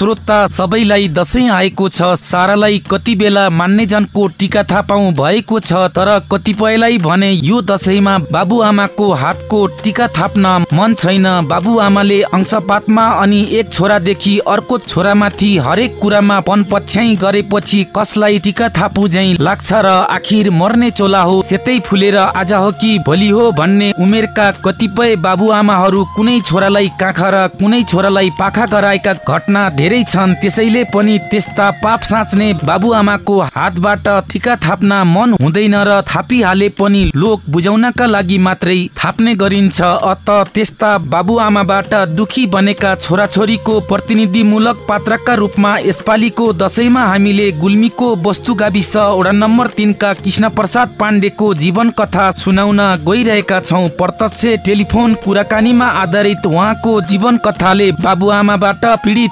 श्रोता सबैलाई दसैँ आएको छ। सारालाई कति बेला मान्ने जनको टिका थापाउ भएको छ तर कतिपयलाई भने यो दसैँमा बाबुआमाको हातको टिका थाप्न मन छैन। बाबुआमाले अंशपातमा अनि एक छोरादेखि अर्को छोरामाथि हरेक कुरामा पन पछ्याइ गरेपछि कसलाई टिका थापु झै लाग्छ र आखिर मर्ने चोला हो सेतै फुलेर आज हो कि भोलि हो भन्ने उमेरका कतिपय बाबुआमाहरू कुनै छोरालाई काखा र कुनै छोरालाई पाखा गराएका घटना धेरै छन्। त्यसैले पनि त्यस्ता पाप साँच्ने बाबुआमाको हातबाट टिका थाप्न मन हुँदैन र थापिहाले पनि लोक बुझाउनका लागि मात्रै थाप्ने गरिन्छ। अत त्यस्ता बाबुआमाबाट दुखी बनेका छोराछोरीको प्रतिनिधिमूलक पात्रका रूपमा यसपालिको दसैँमा हामीले गुल्मीको वस्तु गाविस वडा नम्बर तिनका कृष्ण प्रसाद पाण्डेको जीवन कथा सुनाउन गइरहेका छौँ। प्रत्यक्ष टेलिफोन कुराकानीमा आधारित उहाँको जीवन कथाले बाबुआमाबाट पीडित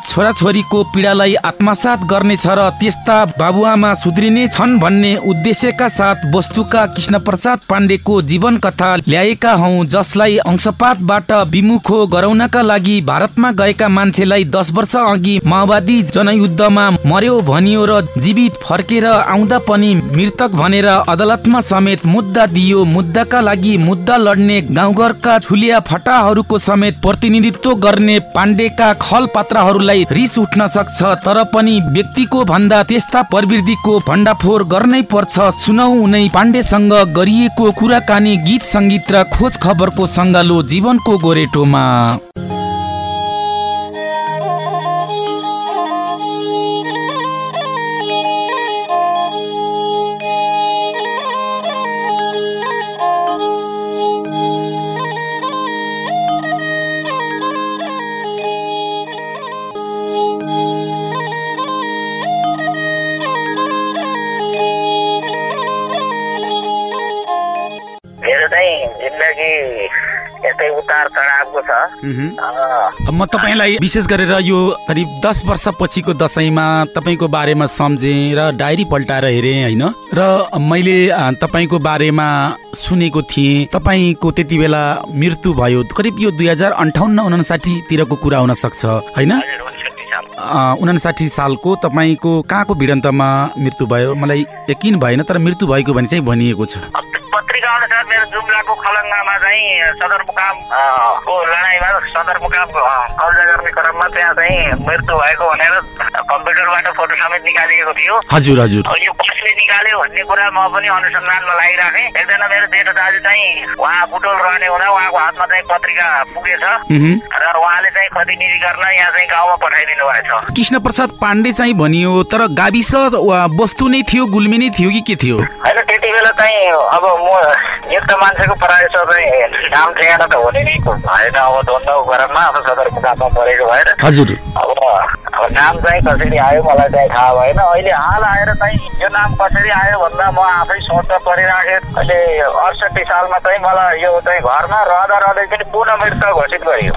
छोराछोरीको पीडालाई आत्मसात गर्नेछ र त्यस्ता बाबुआमा सुध्रिने छन् भन्ने उद्देश्यका साथ वस्तुका कृष्ण प्रसाद पाण्डेको जीवन कथा ल्याएका हौ जसलाई अंशपातबाट विमुखो गराउनका लागि भारतमा गएका मान्छेलाई दस वर्ष अघि माओवादी जनयुद्धमा मर्यो भनियो र जीवित फर्केर आउँदा पनि मृतक भनेर अदालतमा समेत मुद्दा दियो। मुद्दाका लागि मुद्दा लड्ने गाउँघरका ठुलिया फटाहरूको समेत प्रतिनिधित्व गर्ने पाण्डेका खल पात्रहरूलाई रिस उठ्न सक्छ तर पनि व्यक्तिको भन्दा त्यस्ता प्रवृत्तिको भण्डाफोर गर्नै पर्छ। सुनौ उनै पाण्डेसँग गरिएको कुराकानी गीत सङ्गीत र खोज खबरको सङ्गालो जीवनको गोरेटोमा। जिन्दगी यस्तै उतार चढावको छ। म तपाईँलाई विशेष गरेर यो करिब दस वर्षपछिको दसैँमा तपाईँको बारेमा सम्झेँ र डायरी पल्टाएर हेरेँ होइन? र मैले तपाईँको बारेमा सुनेको थिएँ। तपाईँको त्यति बेला मृत्यु भयो। करिब यो दुई हजार अन्ठाउन्न उनासाठीतिरको कुरा हुन सक्छ होइन? उन्सठी साल। उनासाठी सालको तपाईँको कहाँको भिडन्तमा मृत्यु भयो? मलाई यकिन भएन तर मृत्यु भएको भने चाहिँ भनिएको छ। अनुसार मेरो जुम्लाको खलङ्गामा चाहिँ सदरमुकाम को लडाइँमा सदरमुकाम कब्जा गर्ने क्रममा त्यहाँ चाहिँ मृत्यु भएको भनेर कम्प्युटरबाट फोटो समेत निकालिएको थियो हजुर हजुर यो कसले निकाल्यो भन्ने कुरा म पनि अनुसन्धानमा लागिराखेँ एकजना मेरो जेठो दाजु चाहिँ उहाँ बुटोल रहने हुँदा उहाँको हातमा चाहिँ पत्रिका पुगेछ। र उहाँले चाहिँ प्रतिनिधि गर्न यहाँ चाहिँ गाउँमा पठाइदिनु भएछ कृष्ण प्रसाद पाण्डे चाहिँ भनियो तर गाविस वस्तु नै थियो गुल्मी नै थियो कि के थियो चाहिँ अब म एक त मान्छेको प्रायः चाहिँ नाम ठेगाना त हुने नै। भएन अब द्वन्द गरममा अब सदरमुकाममा परेको भएर। हजुर। अब अब नाम चाहिँ कसरी आयो मलाई चाहिँ थाहा भएन। अहिले हाल आएर चाहिँ यो नाम कसरी आयो भन्दा म आफै सोच्न परिराखेँ। अहिले अडसठी सालमा चाहिँ मलाई यो चाहिँ घरमा रहँदा रहँदै पनि पुनः मृत घोषित गरियो।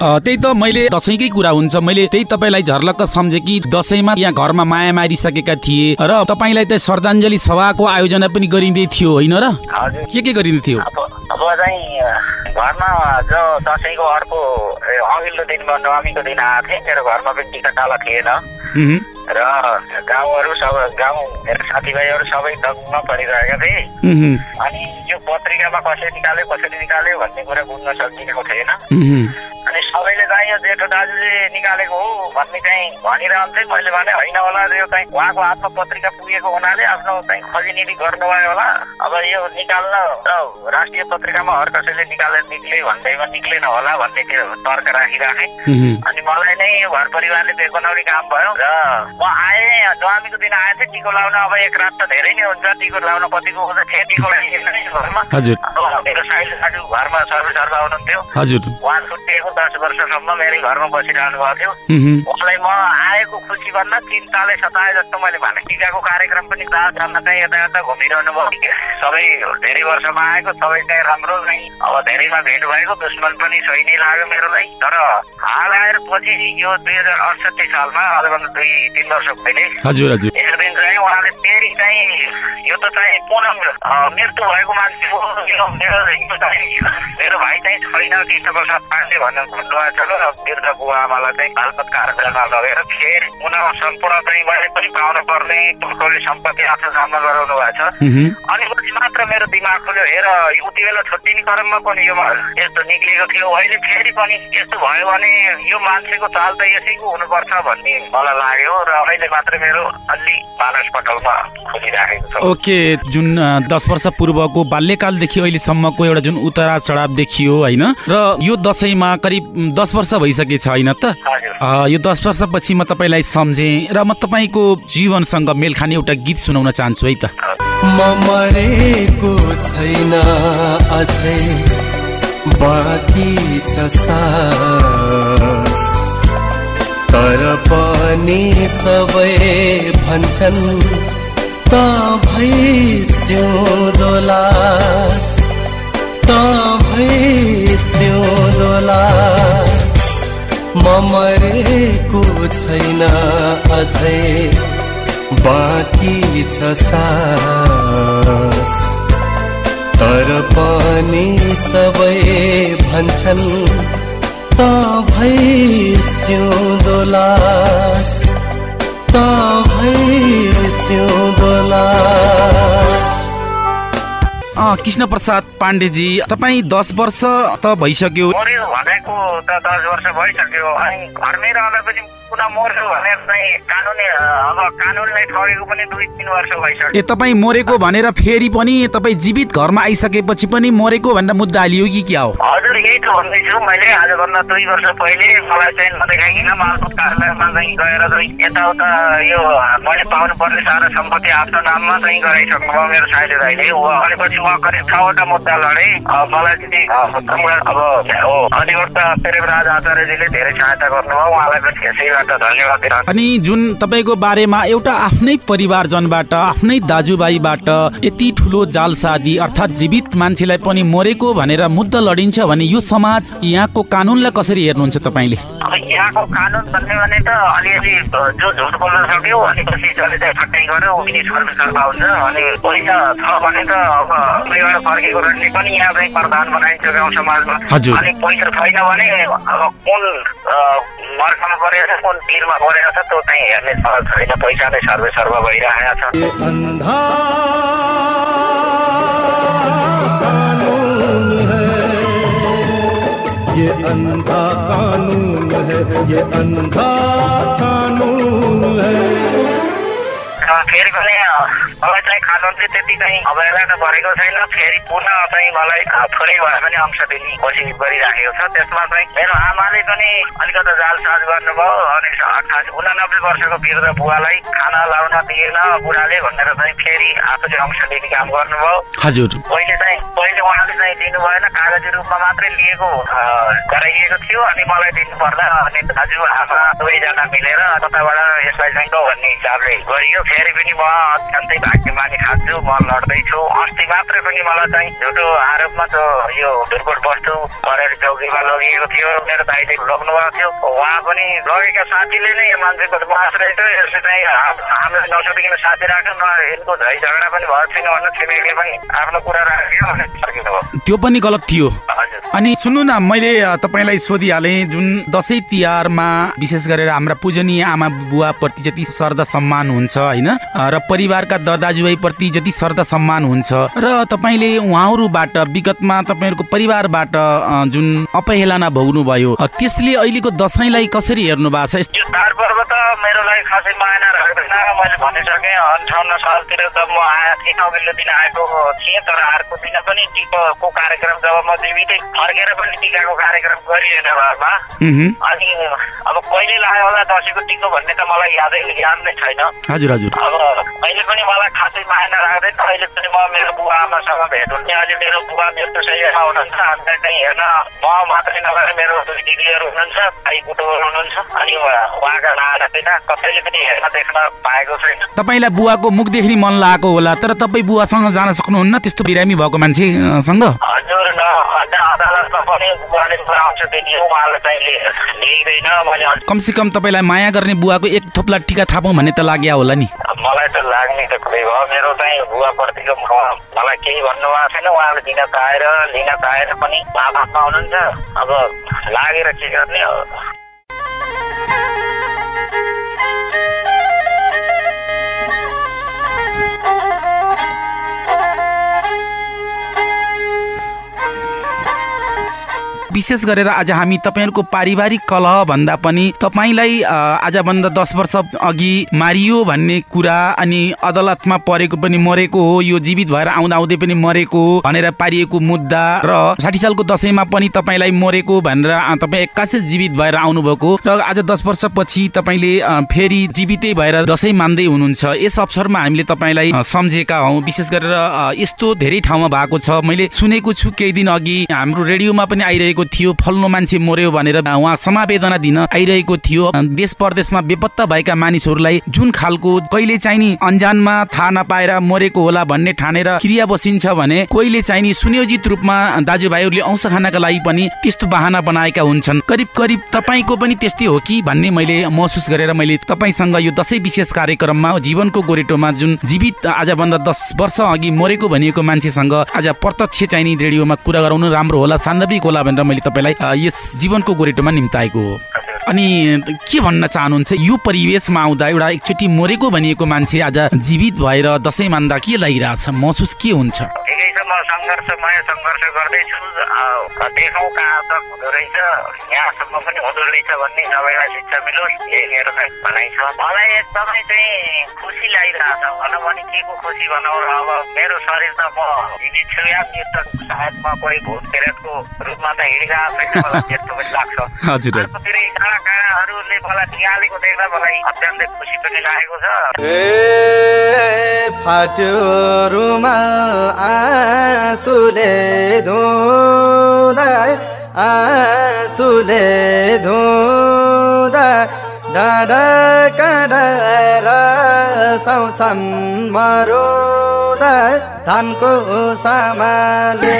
त्यही त मैले दसैँकै कुरा हुन्छ। मैले त्यही तपाईँलाई झर्लक्क सम्झेँ कि दसैँमा यहाँ घरमा माया मारिसकेका थिए र तपाईँलाई त श्रद्धाञ्जली सभाको आयोजना पनि गरिँदै थियो होइन र? के के गरिँदै थियो? अब चाहिँ घरमा जो दसैँको अर्को अघिल्लो दिन म नवमीको दिन आएको थिएँ मेरो घरमा पनि टिका टाला थिएन। र गाउँहरू सब गाउँ मेरो साथीभाइहरू सबै दङ्ग परिरहेका थिए। अनि यो पत्रिकामा कसरी निकाल्यो कसरी निकाल्यो भन्ने कुरा बुझ्न सकिएको थिएन। अनि सबैले चाहिँ यो जेठो दाजुले निकालेको हो भन्ने चाहिँ भनिरहन्थे मैले भने होइन होला यो चाहिँ उहाँको हातमा पत्रिका पुगेको हुनाले आफ्नो चाहिँ खोजिनिरी गर्नुभयो होला अब यो निकाल्न र राष्ट्रिय पत्रिकामा हर कसैले निकालेर निक्ले भन्दैमा निक्लेन होला भन्ने त्यो तर्क राखिराखेँ। अनि मलाई नै यो घर परिवारले बेग बनाउने काम भयो र म आएँ नवमीको दिन आएको थिएँ टिको लाउन अब एक रात त धेरै नै हुन्छ टिको लाउन कतिको लागि नै घरमा। मेरो साइलो दाजु घरमा सर्भिस सर्भ हुनुहुन्थ्यो हजुर। उहाँ छुट्टिएको दस वर्षसम्म मेरै घरमा बसिरहनु भएको थियो। उहुँ, उहाँलाई म आएको खुसी भन्दा चिन्ताले सताए जस्तो मैले भने। टिकाको कार्यक्रम पनि दाल जान्न चाहिँ यता यता घुमिरहनु भयो। सबै धेरै वर्षमा आएको सबै चाहिँ राम्रो नै। अब धेरैमा भेट भएको दुश्मन पनि सही नै लाग्यो मेरो लागि तर हाल आएर पछि यो दुई हजार अडसठी सालमा अझभन्दा दुई तिन वर्ष पहिले हजुर हजुर एक दिन चाहिँ उहाँले फेरि चाहिँ यो त चाहिँ पुनः अ, मृत्यु भएको मान्छे हो यो मेरो यो चाहिँ मेरो भाइ चाहिँ छैन कृष्ण प्रसाद पाण्डे भन्नु भन्नुभएको छ र वृद्ध बुवा आमालाई चाहिँ बालपत कार्यक्रममा लगेर फेरि पुनः सम्पूर्ण चाहिँ मैले पनि पाउनु पर्ने टोटोली सम्पत्ति आफ्नो सामना गराउनु भएको छ अनि मात्र मेरो दिमाग खुल्यो। हेर उति बेला छुट्टिने क्रममा पनि यो यस्तो निक्लिएको थियो। अहिले फेरि पनि यस्तो भयो भने यो मान्छेको चाल त यसैको हुनुपर्छ भन्ने मलाई लाग्यो र अहिले मात्र मेरो अलि मानस पटलमा खोलिराखेको छ। ओके जुन दस वर्ष पूर्वको बाल्यकालदेखि अहिलेसम्मको एउटा जुन उतार चढाव देखियो होइन? र यो दसैँमा करिब दस वर्ष भइसकेछ होइन त? यो दस वर्षपछि म तपाईँलाई सम्झेँ र म तपाईँको जीवनसँग मेल खाने एउटा गीत सुनाउन चाहन्छु है त? म मरेको छैन अझै बाँकी छ सास। तर पनि सबै भन्छन् त भै सिउँदोला त भै सिउँदोला म मरेको छैन अझै बाँकी छ सास। तर पनि सबै भन्छन् त भै सिउँदोला त भै सिउँदोला कृष्ण प्रसाद पाण्डेजी तपाईँ दस वर्ष त भइसक्यो। भनेको त दस वर्ष भइसक्यो। अनि घरमै रहँदा पनि पुनः मर्यो भनेर चाहिँ कानुन अब कानुनलाई ठगेको पनि दुई तिन वर्ष भइसक्यो। ए तपाईँ मरेको भनेर फेरि पनि तपाईँ जीवित घरमा आइसकेपछि पनि मरेको भनेर मुद्दा हालियो कि क्या हो? हजुर यही त भन्दैछु। मैले आजभन्दा दुई वर्ष पहिले मलाई चाहिँ नदेखाइकन मालपोत कार्यालयमा चाहिँ गएर चाहिँ यताउता यो मैले पाउनु पर्ने सारा सम्पत्ति आफ्नो नाममा चाहिँ गराइसक्नु मेरो हो अनि पछि म करिब छवटा मुद्दा लडेँ मलाई चाहिँ अब हो अधिवक्ता प्रेमराज आचार्यजीले धेरै सहायता गर्नुभयो उहाँलाई पनि यसैबाट धन्यवाद अनि जुन तपाईँको बारेमा एउटा आफ्नै परिवारजनबाट आफ्नै दाजुभाइबाट यति ठुलो जालसादी अर्थात् जीवित मान्छेलाई पनि मरेको भनेर मुद्दा लडिन्छ भने यो समाज यहाँको कानुनलाई कसरी हेर्नुहुन्छ तपाईँले? अब यहाँको कानुन भन्ने भने त अलिअलि जो झुट बोल्न सक्यो अनि पछि जसले चाहिँ ठट्टाइ गर्यो उनी सर्वसर्वा हुन्छ अनि पैसा छ भने त अब परिवार फर्केको रहने पनि यहाँ चाहिँ प्रधान बनाइन्छ गाउँ समाजमा अनि पैसा छैन भने अब कुन मर्कामा परेको छ कुन पिरमा परेको छ त्यो चाहिँ हेर्ने छैन पैसा नै सर्वे सर्व भइरहेको छ ये अंधा कानून है। ये अंधा कानून है। ये अंधा कानून है। फेरि मलाई चाहिँ कानुन चाहिँ त्यति चाहिँ अवहेला त गरेको छैन। फेरि पुनः चाहिँ मलाई थोरै भए पनि अंश दिने कोसिस गरिराखेको छ। त्यसमा चाहिँ मेरो आमाले पनि अलिकति जालसाज गर्नुभयो अनि अठासी उनानब्बे वर्षको वृद्ध बुवालाई खाना लाउन दिएन बुढाले भनेर चाहिँ फेरि आफूले अंश दिने काम गर्नुभयो। हजुर। पहिले चाहिँ पहिले उहाँले चाहिँ दिनु भएन कागजी रूपमा मात्रै लिएको गराइएको थियो अनि मलाई दिनु पर्दा अनि दाजु आमा दुवैजना मिलेर कताबाट यसलाई चाहिँ भन्ने हिसाबले गरियो। फेरि पनि म अत्यन्तै भाग्यमानी खान्छु म लड्दैछु। अस्ति मात्रै पनि मलाई चाहिँ झुटो आरोपमा त्यो यो दुर्गोट वस्तु गरेर चौकीमा लगिएको थियो मेरो दाइले लग्नु भएको थियो। उहाँ पनि लगेका साथीले नै यो मान्छेको मास रहेछ यसले चाहिँ हाम- हामीलाई नसोधिकन साथी राख्यो न यिनको झै झगडा पनि भएको छैन भन्नु छिमेकीले पनि आफ्नो कुरा राख्यो अनि त्यो पनि गलत थियो। अनि सुन्नु न मैले तपाईँलाई सोधिहालेँ जुन दसैँ तिहारमा विशेष गरेर हाम्रा पूजनीय आमा बुवाप्रति जति श्रद्धा सम्मान हुन्छ होइन र परिवारका दर दाजुभाइ प्रति जति श्रद्धा सम्मान हुन्छ र तपाईँले उहाँहरूबाट विगतमा तपाईँहरूको परिवारबाट जुन अपहेलना भोग्नुभयो त्यसले अहिलेको दसैँलाई कसरी हेर्नु भएको छ मेरो लागि खासै मायना राख्दैन। मैले भनिसकेँ अन्ठाउन्न सालतिर त म आएको थिएँ अघिल्लो दिन आएको थिएँ तर अर्को दिन पनि टिकाको कार्यक्रम जब म जीवितै फर्केर पनि टिकाको कार्यक्रम गरिएन घरमा। अनि अब कहिले लाग्यो होला दसैँको टिको भन्ने त मलाई यादै याद नै छैन हजुर हजुर अब अहिले पनि मलाई खासै माया राख्दैन अहिले पनि म मेरो बुवा आमासँग भेट हुन्थेँ अहिले मेरो बुवा मृत्यु शैलीमा हुनुहुन्छ हामीलाई चाहिँ हेर्न म मात्रै नभएर मेरो दुई दिदीहरू हुनुहुन्छ भाइ कुटुहरू हुनुहुन्छ अनि उहाँ- उहाँका नारा चाहिँ कसैले पनि हेर्न देख्न पाएको छैन तपाईँलाई बुवाको मुखदेखि नि मन लागेको होला तर तपाईँ बुवासँग जान सक्नुहुन्न त्यस्तो बिरामी भएको मान्छेसँग कमसेकम तपाईँलाई माया गर्ने बुवाको एक थोप्ला टिका थापौँ भन्ने त लाग्यो होला नि। मलाई त लाग्ने त कुरै भयो। मेरो चाहिँ बुवाप्रतिको मलाई केही भन्नुभएको छैन। उहाँले दिन चाहेर लिन चाहेर पनि माफमा हुनुहुन्छ अब लागेर के गर्ने हो? विशेष गरेर आज हामी तपाईँहरूको पारिवारिक कलह भन्दा पनि तपाईँलाई आजभन्दा दस वर्ष अघि मारियो भन्ने कुरा अनि अदालतमा परेको पनि मरेको हो यो जीवित भएर आउँदा आउँदै पनि मरेको हो भनेर पारिएको मुद्दा र साठी सालको दसैँमा पनि तपाईँलाई मरेको भनेर तपाईँ एक्कासी जीवित भएर आउनुभएको र आज दस वर्षपछि तपाईँले फेरि जीवितै भएर दसैँ मान्दै हुनुहुन्छ। यस अवसरमा हामीले तपाईँलाई सम्झेका हौँ। विशेष गरेर यस्तो धेरै ठाउँमा भएको छ। मैले सुनेको छु केही दिन अघि हाम्रो रेडियोमा पनि आइरहेको थियो फल्लो मान्छे मर्यो भनेर उहाँ समावेदना दिन आइरहेको थियो। देश परदेशमा बेपत्ता भएका मानिसहरूलाई जुन खालको कहिले चाहिँ नि अन्जानमा थाहा नपाएर मरेको होला भन्ने ठानेर क्रिया बसिन्छ भने कहिले चाहिँ नि सुनियोजित रूपमा दाजुभाइहरूले औँस खानका लागि पनि त्यस्तो बाहना बनाएका हुन्छन्। करिब करिब तपाईँको पनि त्यस्तै हो कि भन्ने मैले महसुस गरेर मैले तपाईँसँग यो दसैँ विशेष कार्यक्रममा जीवनको गोरेटोमा जुन जीवित आजभन्दा दस वर्ष अघि मरेको भनिएको मान्छेसँग आज प्रत्यक्ष चाहिँ नि रेडियोमा कुरा गराउनु राम्रो होला सान्दर्भिक होला भनेर मैले तपाईँलाई अ, यस जीवनको गोरेटोमा निम्ताएको हो। अनि के भन्न चाहनुहुन्छ यो परिवेशमा आउँदा एउटा एकचोटि मरेको भनिएको मान्छे आज जीवित भएर दसैँ मान्दा के लागिरहेछ? महसुस के हुन्छ? म सङ्घर्षमय सङ्घर्ष गर्दैछु देखौँ कहाँ तक हुँदो रहेछ यहाँसम्म पनि हुँदो रहेछ भन्ने सबैलाई शिक्षा मिलोस् यही मेरो चाहिँ भनाइ छ मलाई एकदमै चाहिँ खुसी लागिरहेछ भनौँ भने के को खुसी भनौँ र अब मेरो शरीर त म जीवित छु या मृत सायद म कोही भूत प्रेतको रूपमा त हिँडिरहेको छैन मलाई त्यस्तो पनि लाग्छ काँडाहरूले मलाई निहालेको देख्दा मलाई अत्यन्तै खुसी पनि लागेको छ ए फाट्यो रुमाल आँसुले धुँदा आँसुले धुँदा डाँडा काँडा साउँछन् मरुदा धानको सामाले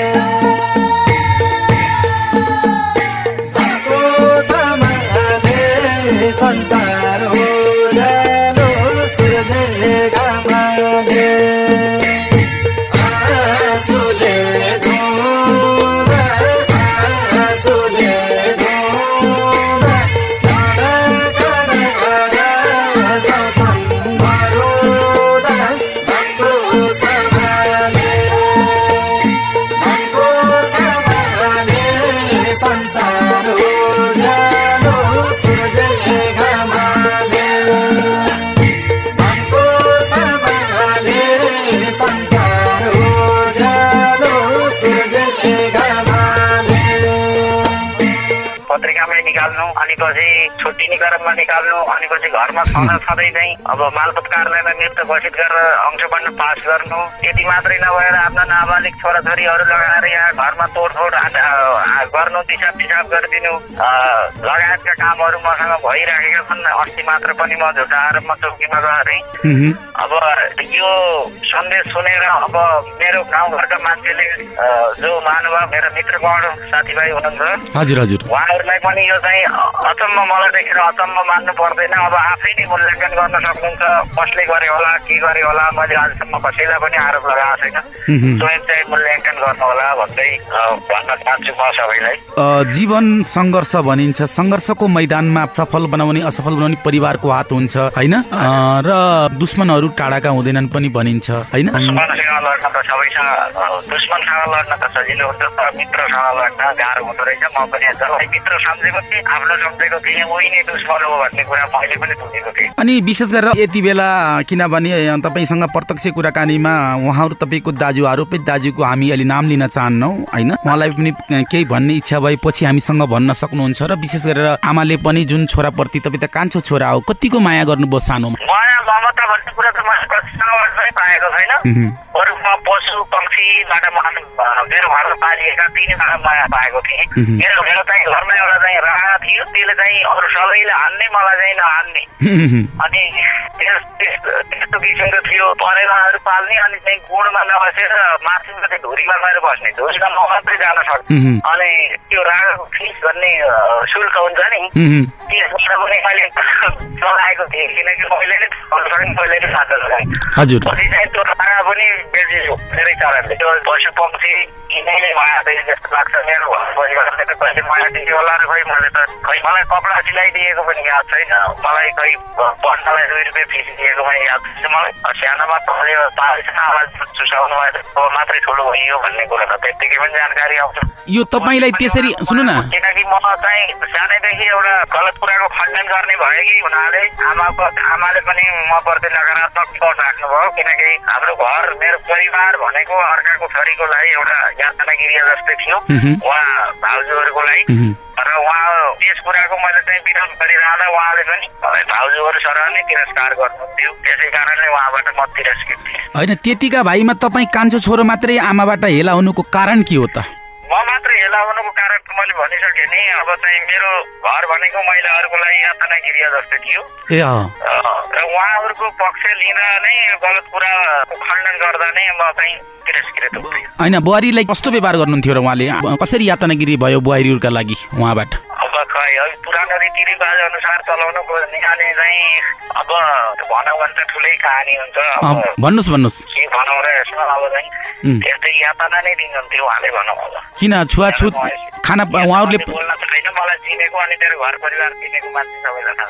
निकाल्नु अनि पछि छुट्टी निकारमा निकाल्नु अनि पछि घरमा सधैँ सधैँ चाहिँ अब मालपत कार्यालयमा मृत्यु घोषित गरेर अंशबन्ध पास गर्नु। यति मात्रै नभएर आफ्ना नाबालिग छोराछोरीहरू लगाएर यहाँ घरमा तोडफोड गर्नु दिसा पिसाब गरिदिनु लगायतका कामहरू मसँग भइराखेका छन्। अस्ति मात्र पनि म झुटा आरोपमा चौकीमा गएँ मह्म। अब यो सन्देश सुनेर अब मेरो गाउँघरका मान्छेले जो महानुभाव मेरो मित्रगण साथीभाइ हुनुहुन्छ। हजुर हजुर। उहाँहरूलाई पनि यो चाहिँ अचम्म मलाई देखेर अचम्म मान्नु पर्दैन। अब आफै नै मूल्याङ्कन गर्न सक्नुहुन्छ। कसले गरे होला के गरे होला? मैले अहिलेसम्म कसैलाई पनि आरोप लगाएको छैन। स्वयं चाहिँ मूल्याङ्कन गर्नु होला भन्दै भन्न चाहन्छु म सबैलाई। जीवन सङ्घर्ष भनिन्छ। सङ्घर्षको मैदानमा सफल बनाउने असफल बनाउने परिवारको हात हुन्छ होइन? र दुश्मनहरू टाढाका हुँदैनन् पनि भनिन्छ होइन? दुश्मनसँग लड्न त सबैसँग दुश्मनसँग लड्न त सजिलो हुन्छ तर मित्रसँग लड्न गाह्रो हुँदो रहेछ। म पनि जसलाई मित्र सम्झेको थिएँ नै दुश्मन हो भन्ने कुरा मैले पनि बुझेको थिएँ। अनि विशेष गरेर यति बेला किनभने तपाईँसँग प्रत्यक्ष कुराकानीमा उहाँहरू तपाईँको दाजु आरोपित दाजुको हामी अहिले नाम लिन चाहन्नौ होइन? उहाँलाई पनि केही भन्ने इच्छा भएपछि हामीसँग भन्न सक्नुहुन्छ र विशेष गरेर आमाले पनि जुन छोराप्रति तपाईँ त कान्छो छोरा हो कतिको माया गर्नुभयो सानोमा? माया ममता भन्ने कुरा त मैले पाएको छैन। बरु म पशु पक्षीबाट म मेरो घरमा पालिएका तिनीबाट माया पाएको थिएँ। मेरो मेरो चाहिँ घरमा एउटा चाहिँ राणा थियो। त्यसले चाहिँ अरू सबैले हान्ने मलाई चाहिँ नहान्ने। अनि त्यस- त्यस- त्यस्तो किसिमको थियो। परेवाहरू पाल्ने अनि चाहिँ गुणमा नबसेर माथिमा चाहिँ धुरीमा गएर बस्ने। धुरीमा म मात्रै जान सक्छु। अनि त्यो राजाको फिस भन्ने शुल्क हुन्छ नि। त्यसबाट पनि मैले लगाएको थिएँ। किनकि मैले नै मैले नै लगाएँ हजुर। पछि चाहिँ त्यो राजा पनि बेचियो मेरै कारणले त्यो पशु पक्षी यिनीले माया दिए जस्तो लाग्छ मेरो घर परिवारले त कहिले माया दियो होला र खै मैले त खै मलाई कपडा सिलाइदिएको पनि याद छैन मलाई खै पढ्नलाई दुई रुपियाँ फिस दिएको पनि याद छैन मलाई सानोमा पारिसँग आवाज चुसाउनु भयो मात्रै ठुलो भइयो भन्ने कुरा त त्यत्तिकै पनि जानकारी आउँछ यो तपाईँलाई त्यसरी सुन्नु न। किनकि म चाहिँ सानैदेखि एउटा गलत कुराको खण्डन गर्ने भएकी हुनाले आमाको आमाले पनि म प्रति नकारात्मक सोच राख्नुभयो किनकि हाम्रो घर मेरो परिवार भनेको अर्काको छोरीको लागि एउटा यातनागिरी जस्तै थियो। उहुँ, भाउजूहरूको लागि र उहाँ त्यस कुराको मैले चाहिँ विरोध गरिरहँदा उहाँले पनि भाउजूहरू सरह नै तिरस्कार गर्नुहुन्थ्यो। त्यसै कारणले उहाँबाट म तिरस्कृत थिएँ। होइन त्यतिका भाइमा तपाईँ कान्छो छोरो मात्रै आमाबाट हेला हुनुको कारण के हो त? म मात्र हेला हुनुको कारण त मैले भनिसकेँ नि अब चाहिँ मेरो घर भनेको महिलाहरूको लागि यातनागिरी जस्तो थियो। र उहाँहरूको पक्ष लिँदा नै गलत कुराको खण्डन गर्दा नै म चाहिँ तिरस्कृत होइन बुहारीलाई कस्तो व्यवहार गर्नुहुन्थ्यो र उहाँले? कसरी यातनागिरी भयो बुहारीहरूका लागि उहाँबाट? खै है। पुरानो रीतिरिवाज अनुसार चलाउनु खोज्ने अनि चाहिँ अब भनौँ भने त ठुलै कहानी हुन्छ। भन्नुहोस् भन्नुहोस्। के भनौँ र यसमा अब चाहिँ त्यस्तै यातना नै दिनुहुन्थ्यो उहाँले भनौँ अब किन छुवाछुत खाना उहाँहरूले बोल्न त छैन मलाई चिनेको अनि मेरो घर परिवार चिनेको मान्छे सबैलाई।